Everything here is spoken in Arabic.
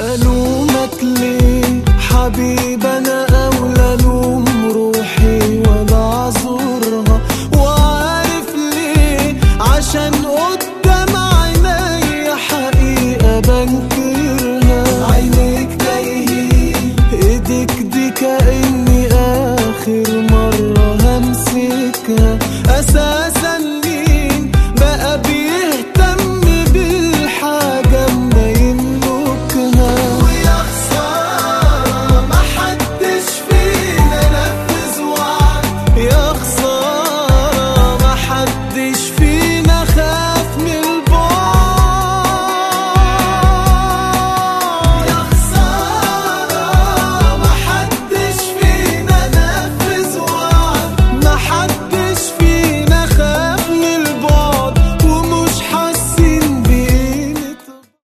ألومك ليه حبيب أنا أولى ألوم روحي ولا أعذرها وعارف ليه عشان قدام عيني حقيقة بنكرها. عينيك تايهين إيديك دي كأني آخر مرة همسكها. أسأل